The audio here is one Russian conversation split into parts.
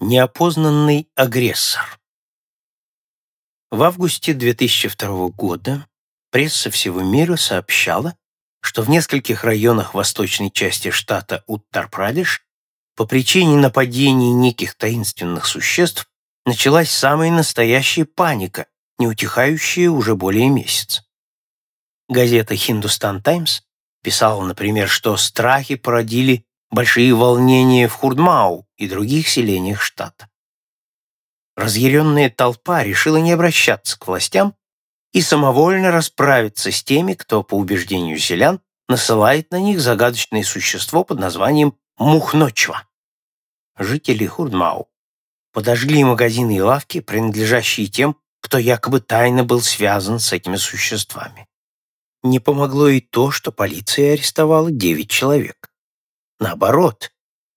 Неопознанный агрессор. В августе 2002 года пресса всего мира сообщала, что в нескольких районах восточной части штата Уттар-Прадеш по причине нападений неких таинственных существ началась самая настоящая паника, не утихающая уже более месяца. Газета «Хиндустан Таймс» писала, например, что страхи породили большие волнения в Хурдмау и других селениях штата. Разъяренная толпа решила не обращаться к властям и самовольно расправиться с теми, кто, по убеждению селян, насылает на них загадочное существо под названием Мухночва. Жители Хурдмау подожгли магазины и лавки, принадлежащие тем, кто якобы тайно был связан с этими существами. Не помогло и то, что полиция арестовала девять человек. Наоборот,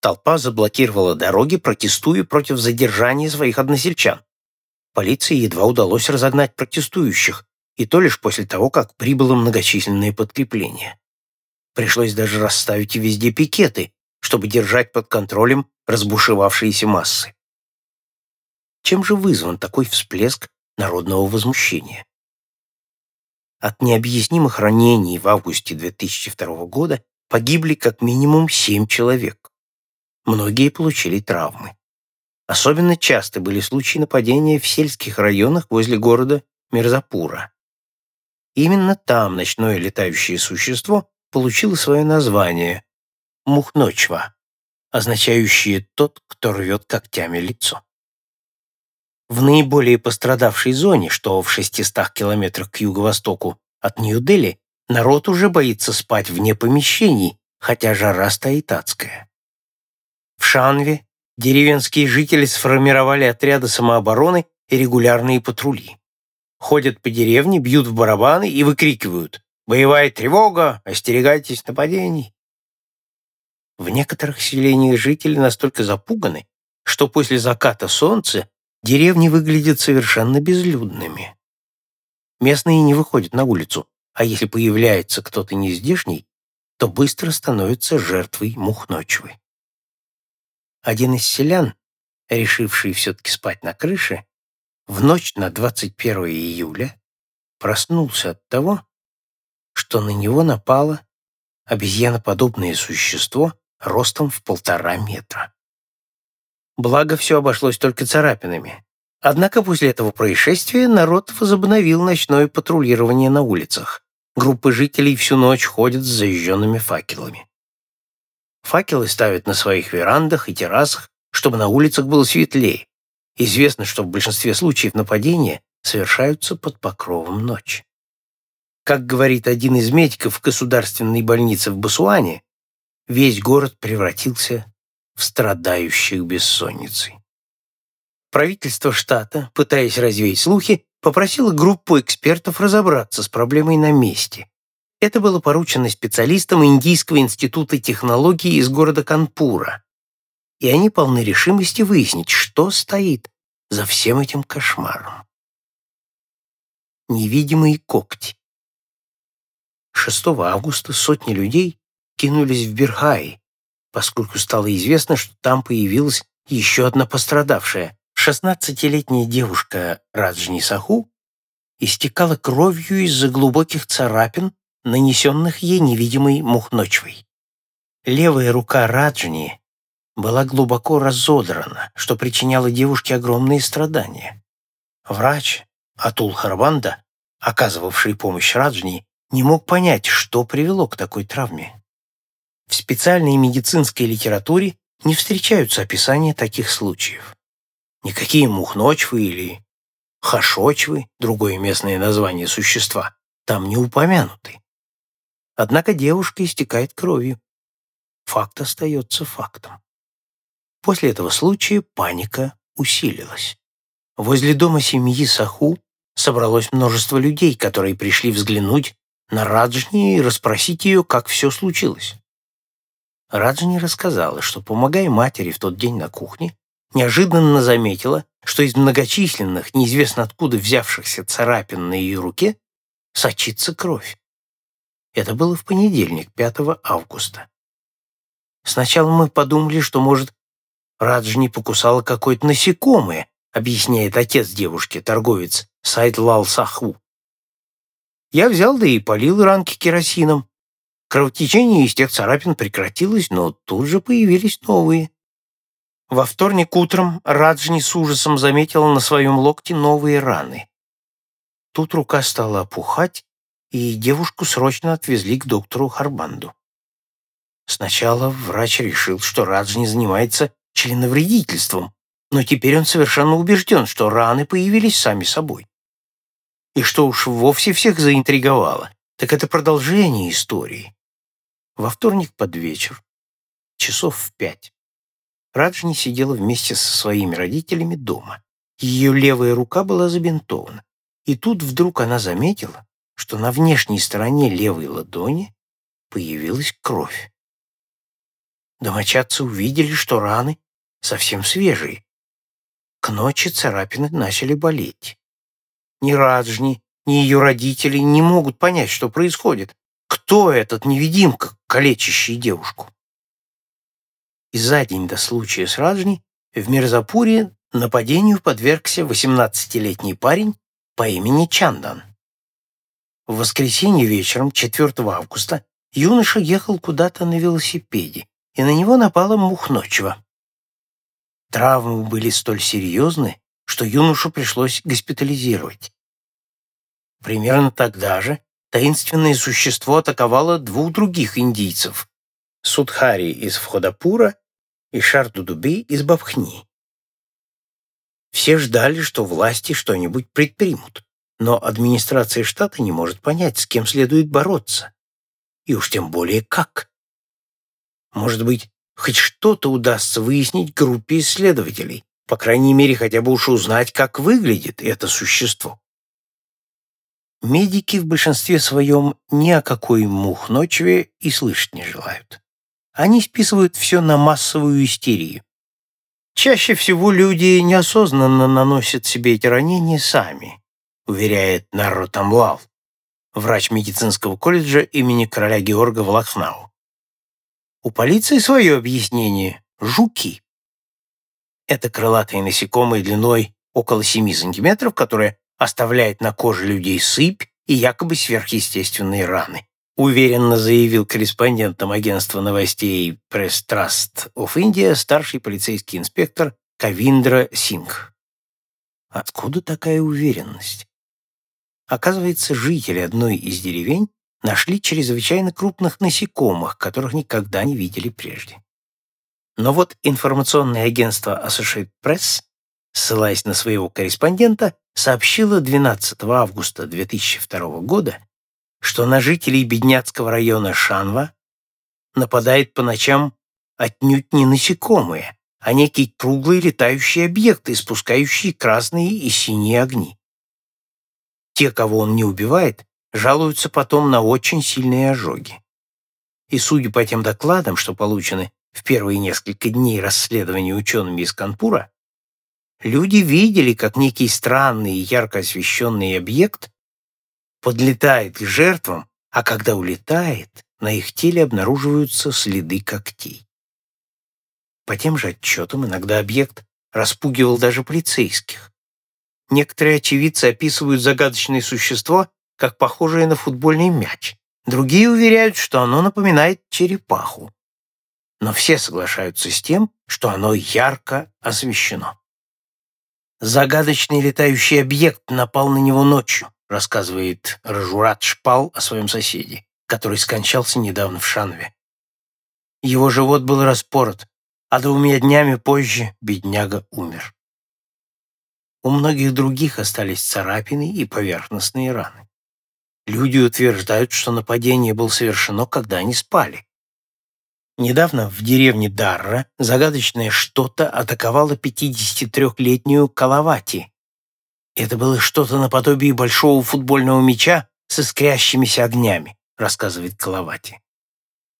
толпа заблокировала дороги, протестуя против задержания своих односельчан. Полиции едва удалось разогнать протестующих, и то лишь после того, как прибыло многочисленное подкрепление. Пришлось даже расставить везде пикеты, чтобы держать под контролем разбушевавшиеся массы. Чем же вызван такой всплеск народного возмущения? От необъяснимых ранений в августе 2002 года погибли как минимум семь человек. Многие получили травмы. Особенно часто были случаи нападения в сельских районах возле города Мирзапура. Именно там ночное летающее существо получило свое название – Мухночва, означающее «тот, кто рвет когтями лицо». В наиболее пострадавшей зоне, что в 600 километрах к юго-востоку от Нью-Дели, Народ уже боится спать вне помещений, хотя жара стоит адская. В Шанве деревенские жители сформировали отряды самообороны и регулярные патрули. Ходят по деревне, бьют в барабаны и выкрикивают «Боевая тревога! Остерегайтесь нападений!» В некоторых селениях жители настолько запуганы, что после заката солнца деревни выглядят совершенно безлюдными. Местные не выходят на улицу, а если появляется кто-то нездешний, то быстро становится жертвой мухночевой. Один из селян, решивший все-таки спать на крыше, в ночь на 21 июля проснулся от того, что на него напало обезьяноподобное существо ростом в полтора метра. Благо, все обошлось только царапинами. Однако после этого происшествия народ возобновил ночное патрулирование на улицах. Группы жителей всю ночь ходят с зажженными факелами. Факелы ставят на своих верандах и террасах, чтобы на улицах было светлее. Известно, что в большинстве случаев нападения совершаются под покровом ночи. Как говорит один из медиков государственной больницы в Басуане, весь город превратился в страдающих бессонницей. Правительство штата, пытаясь развеять слухи, попросила группу экспертов разобраться с проблемой на месте. Это было поручено специалистам Индийского института технологий из города Канпура. И они полны решимости выяснить, что стоит за всем этим кошмаром. Невидимые когти. 6 августа сотни людей кинулись в Бирхай, поскольку стало известно, что там появилась еще одна пострадавшая, Шестнадцатилетняя девушка Раджни Саху истекала кровью из-за глубоких царапин, нанесенных ей невидимой мухночвой. Левая рука Раджни была глубоко разодрана, что причиняло девушке огромные страдания. Врач Атул Харбанда, оказывавший помощь Раджни, не мог понять, что привело к такой травме. В специальной медицинской литературе не встречаются описания таких случаев. Никакие мухночвы или хашочвы, другое местное название существа, там не упомянуты. Однако девушка истекает кровью. Факт остается фактом. После этого случая паника усилилась. Возле дома семьи Саху собралось множество людей, которые пришли взглянуть на Раджни и расспросить ее, как все случилось. Раджни рассказала, что, помогая матери в тот день на кухне, неожиданно заметила, что из многочисленных, неизвестно откуда взявшихся царапин на ее руке сочится кровь. Это было в понедельник, 5 августа. Сначала мы подумали, что, может, Раджни покусала какое-то насекомое, объясняет отец девушки, торговец Сайдлал Саху. Я взял да и полил ранки керосином. Кровотечение из тех царапин прекратилось, но тут же появились новые. Во вторник утром Раджни с ужасом заметила на своем локте новые раны. Тут рука стала опухать, и девушку срочно отвезли к доктору Харбанду. Сначала врач решил, что Раджни занимается членовредительством, но теперь он совершенно убежден, что раны появились сами собой. И что уж вовсе всех заинтриговало, так это продолжение истории. Во вторник под вечер, часов в пять, Раджни сидела вместе со своими родителями дома. Ее левая рука была забинтована. И тут вдруг она заметила, что на внешней стороне левой ладони появилась кровь. Домочадцы увидели, что раны совсем свежие. К ночи царапины начали болеть. Ни Раджни, ни ее родители не могут понять, что происходит. Кто этот невидимка, калечащий девушку? И за день до случая с Раджни в Мирзапуре нападению подвергся 18-летний парень по имени Чандан. В воскресенье вечером, 4 августа, юноша ехал куда-то на велосипеде, и на него напала мухночева. Травмы были столь серьезны, что юношу пришлось госпитализировать. Примерно тогда же таинственное существо атаковало двух других индийцев — Судхари из Входапура и Шардудуби из Бабхни. Все ждали, что власти что-нибудь предпримут, но администрация штата не может понять, с кем следует бороться, и уж тем более как. Может быть, хоть что-то удастся выяснить группе исследователей, по крайней мере, хотя бы уж узнать, как выглядит это существо. Медики в большинстве своем ни о какой мухночеве и слышать не желают. Они списывают все на массовую истерию. Чаще всего люди неосознанно наносят себе эти ранения сами, уверяет Нарротамлал, врач медицинского колледжа имени короля Георга в Лахнау. У полиции свое объяснение – жуки. Это крылатые насекомые длиной около 7 сантиметров, которые оставляют на коже людей сыпь и якобы сверхъестественные раны, уверенно заявил корреспондентам агентства новостей Press Trust of India старший полицейский инспектор Кавиндра Сингх. Откуда такая уверенность? Оказывается, жители одной из деревень нашли чрезвычайно крупных насекомых, которых никогда не видели прежде. Но вот информационное агентство Associated Press, ссылаясь на своего корреспондента, сообщило 12 августа 2002 года, что на жителей бедняцкого района Шанва нападает по ночам отнюдь не насекомые, а некий круглый летающий объект, испускающий красные и синие огни. Те, кого он не убивает, жалуются потом на очень сильные ожоги. И судя по тем докладам, что получены в первые несколько дней расследования учеными из Канпура, люди видели, как некий странный и ярко освещенный объект подлетает к жертвам, а когда улетает, на их теле обнаруживаются следы когтей. По тем же отчетам иногда объект распугивал даже полицейских. Некоторые очевидцы описывают загадочное существо как похожее на футбольный мяч. Другие уверяют, что оно напоминает черепаху. Но все соглашаются с тем, что оно ярко освещено. Загадочный летающий объект напал на него ночью, рассказывает Ражурат Шпал о своем соседе, который скончался недавно в Шанве. Его живот был распорот, а двумя днями позже бедняга умер. У многих других остались царапины и поверхностные раны. Люди утверждают, что нападение было совершено, когда они спали. Недавно в деревне Дарра загадочное что-то атаковало 53-летнюю Калавати. Это было что-то наподобие большого футбольного мяча с искрящимися огнями, рассказывает Калавати.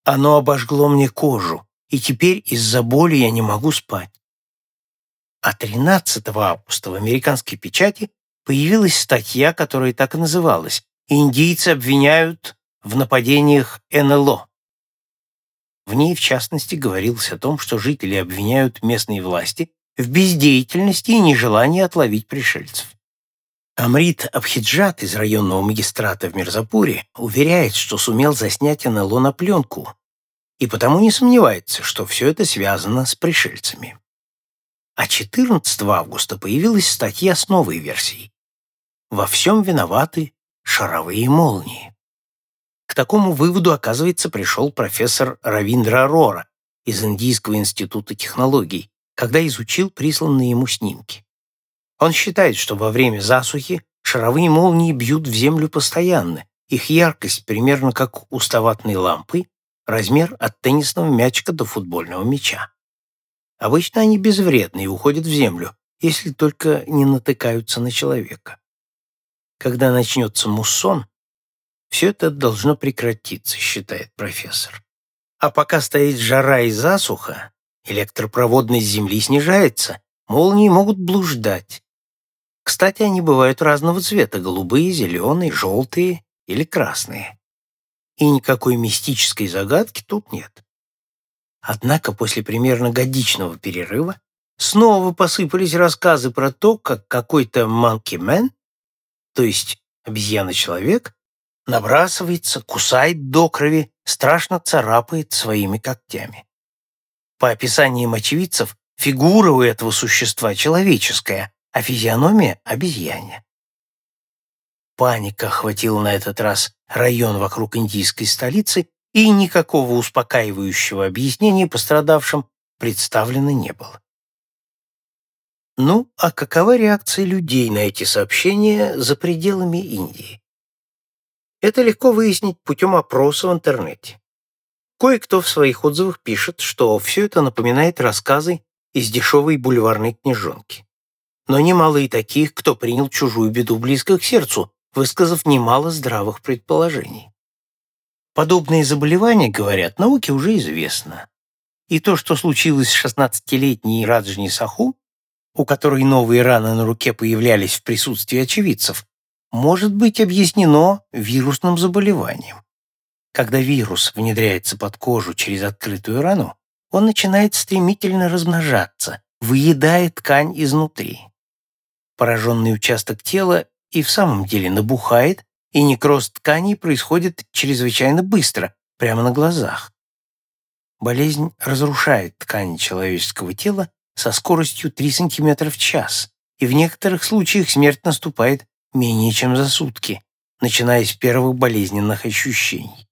Оно обожгло мне кожу, и теперь из-за боли я не могу спать. А 13 августа в американской печати появилась статья, которая так и называлась «Индийцы обвиняют в нападениях НЛО». В ней, в частности, говорилось о том, что жители обвиняют местные власти в бездеятельности и нежелании отловить пришельцев. Амрит Абхиджат из районного магистрата в Мирзапуре уверяет, что сумел заснять НЛО на пленку, и потому не сомневается, что все это связано с пришельцами. А 14 августа появилась статья с новой версией. Во всем виноваты шаровые молнии. К такому выводу, оказывается, пришел профессор Равиндра Арора из Индийского института технологий, когда изучил присланные ему снимки. Он считает, что во время засухи шаровые молнии бьют в землю постоянно, их яркость примерно как у ставатной лампы, размер от теннисного мячика до футбольного мяча. Обычно они безвредны и уходят в землю, если только не натыкаются на человека. Когда начнется муссон, все это должно прекратиться, считает профессор. А пока стоит жара и засуха, электропроводность Земли снижается, молнии могут блуждать. Кстати, они бывают разного цвета – голубые, зеленые, желтые или красные. И никакой мистической загадки тут нет. Однако после примерно годичного перерыва снова посыпались рассказы про то, как какой-то monkey-man, то есть обезьяна-человек, набрасывается, кусает до крови, страшно царапает своими когтями. По описаниям очевидцев, фигура у этого существа человеческая, а физиономия — обезьяне. Паника охватила на этот раз район вокруг индийской столицы, и никакого успокаивающего объяснения пострадавшим представлено не было. Ну, а какова реакция людей на эти сообщения за пределами Индии? Это легко выяснить путем опроса в интернете. Кое-кто в своих отзывах пишет, что все это напоминает рассказы из дешевой бульварной книжонки. Но немало и таких, кто принял чужую беду близко к сердцу, высказав немало здравых предположений. Подобные заболевания, говорят, науке уже известно. И то, что случилось с 16-летней Раджни Саху, у которой новые раны на руке появлялись в присутствии очевидцев, может быть объяснено вирусным заболеванием. Когда вирус внедряется под кожу через открытую рану, он начинает стремительно размножаться, выедая ткань изнутри. Пораженный участок тела и в самом деле набухает, и некроз тканей происходит чрезвычайно быстро, прямо на глазах. Болезнь разрушает ткани человеческого тела со скоростью 3 см в час, и в некоторых случаях смерть наступает менее чем за сутки, начиная с первых болезненных ощущений.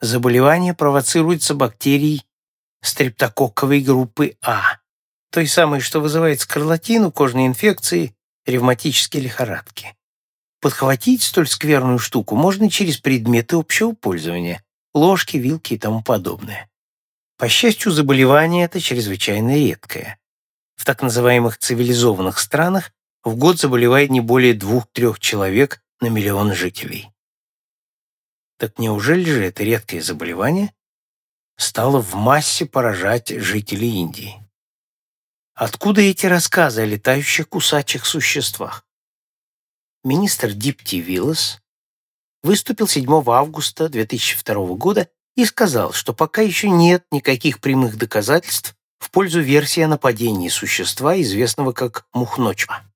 Заболевание провоцируется бактерией стрептококковой группы А, той самой, что вызывает скарлатину, кожные инфекции, ревматические лихорадки. Подхватить столь скверную штуку можно через предметы общего пользования, ложки, вилки и тому подобное. По счастью, заболевание это чрезвычайно редкое. В так называемых цивилизованных странах в год заболевает не более двух-трех человек на миллион жителей. Так неужели же это редкое заболевание стало в массе поражать жителей Индии? Откуда эти рассказы о летающих кусачих существах? Министр Дипти Виллас выступил 7 августа 2002 года и сказал, что пока еще нет никаких прямых доказательств в пользу версии о нападении существа, известного как Мухночма.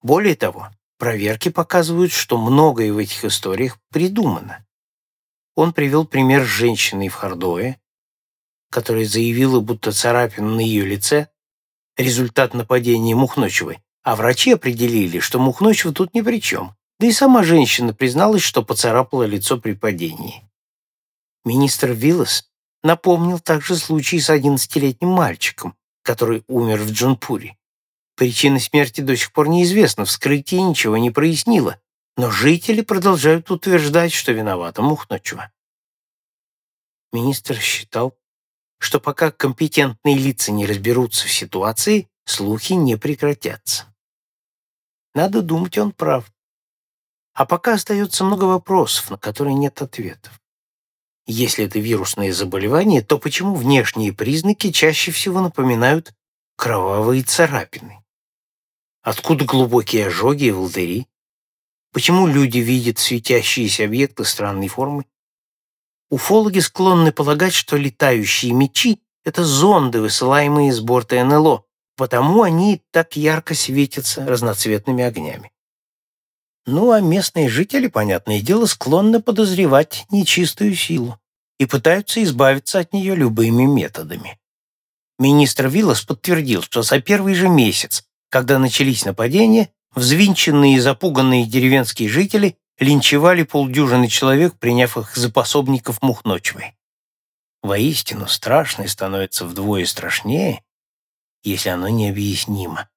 Более того, проверки показывают, что многое в этих историях придумано. Он привел пример с женщиной в Хардое, которая заявила, будто царапина на ее лице – результат нападения Мухночевой, а врачи определили, что Мухночева тут ни при чем. Да и сама женщина призналась, что поцарапала лицо при падении. Министр Виллас напомнил также случай с 11-летним мальчиком, который умер в Джунпуре. Причина смерти до сих пор неизвестна, вскрытие ничего не прояснило, но жители продолжают утверждать, что виновата Мухночева. Министр считал, что пока компетентные лица не разберутся в ситуации, слухи не прекратятся. Надо думать, он прав. А пока остается много вопросов, на которые нет ответов. Если это вирусное заболевание, то почему внешние признаки чаще всего напоминают кровавые царапины? Откуда глубокие ожоги и волдыри? Почему люди видят светящиеся объекты странной формы? Уфологи склонны полагать, что летающие мечи — это зонды, высылаемые из борта НЛО, потому они так ярко светятся разноцветными огнями. Ну, а местные жители, понятное дело, склонны подозревать нечистую силу и пытаются избавиться от нее любыми методами. Министр Виллас подтвердил, что за первый же месяц, когда начались нападения, взвинченные и запуганные деревенские жители линчевали полдюжины человек, приняв их за пособников Мухночевой. Воистину, страшное становится вдвое страшнее, если оно необъяснимо.